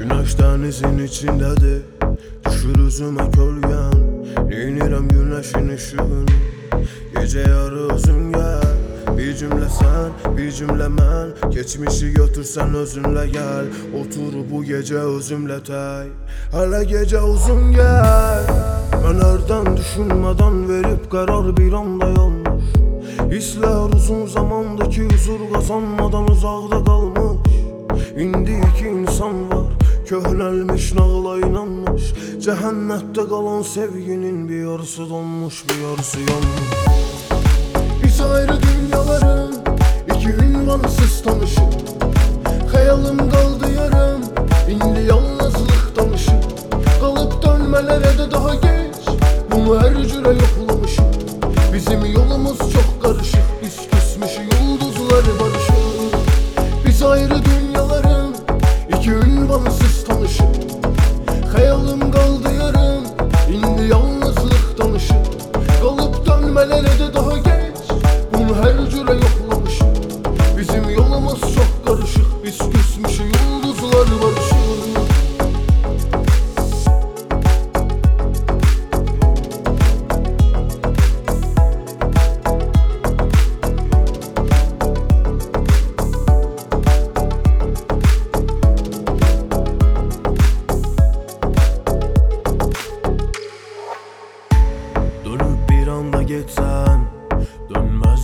Güneş denizin içindedir. Düşür üzüme kölgen Neyinirem güneşin ışığını. Gece yarı özün gel Bir cümle sen, bir cümle mən Geçmişi götürsen özünle gel. Otur bu gece özümle tay. Hele gece uzun gel. Ben nereden düşünmeden verip karar bir anda yanlış Hisler uzun zamandaki huzur kazanmadan uzakta kalmış. İndi iki insan var Köhnəlmiş nağla inanmış. Cəhənnətdə qalan sevginin bir yarısı donmuş bir yarısı yanmış. Biz ayrı dünyaların iki ünvansız tanışıp Xəyalım qaldı yarım indi yalnızlıq danışıb Qalıb dönmələrə də daha geç Bunu hər cürə yoxlamışım Bizim yolumuz çox qarışıq Biz küsmüşük yıldızları barışıq Biz ayrı Dönmələrə də daha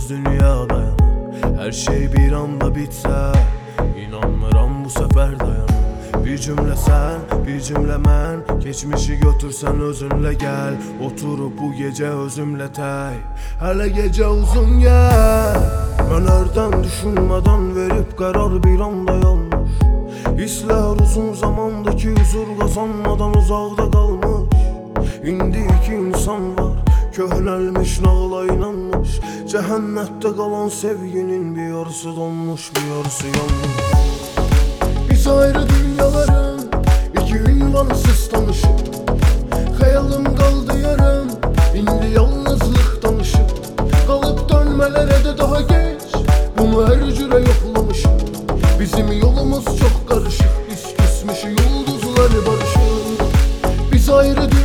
Dönmez dünya dayanır. Her şey bir anda bitse İnanmıram bu sefer dayanır. Bir cümle sen, bir cümle mən Geçmişi götürsen özünle gel. Oturup bu gece özümle tay. Hele gece uzun gel. Ben nereden düşünmeden verip karar bir anda yanlış Hisler uzun zamandaki huzur kazanmadan uzakta kalmış. İndi iki insan var Köhnəlmiş nağla inanmış. Cəhənnətdə qalan sevginin bir yarısı donmuş bir yarısı yanmış. Biz ayrı dünyaların iki ünvansız tanışıp Xəyalım qaldı yarım indi yalnızlıq danışıb Qalıb dönmələrə də daha geç Bunu hər cürə yoxlamışım Bizim yolumuz çox qarışıq Biz yıldızları barışıq Biz ayrı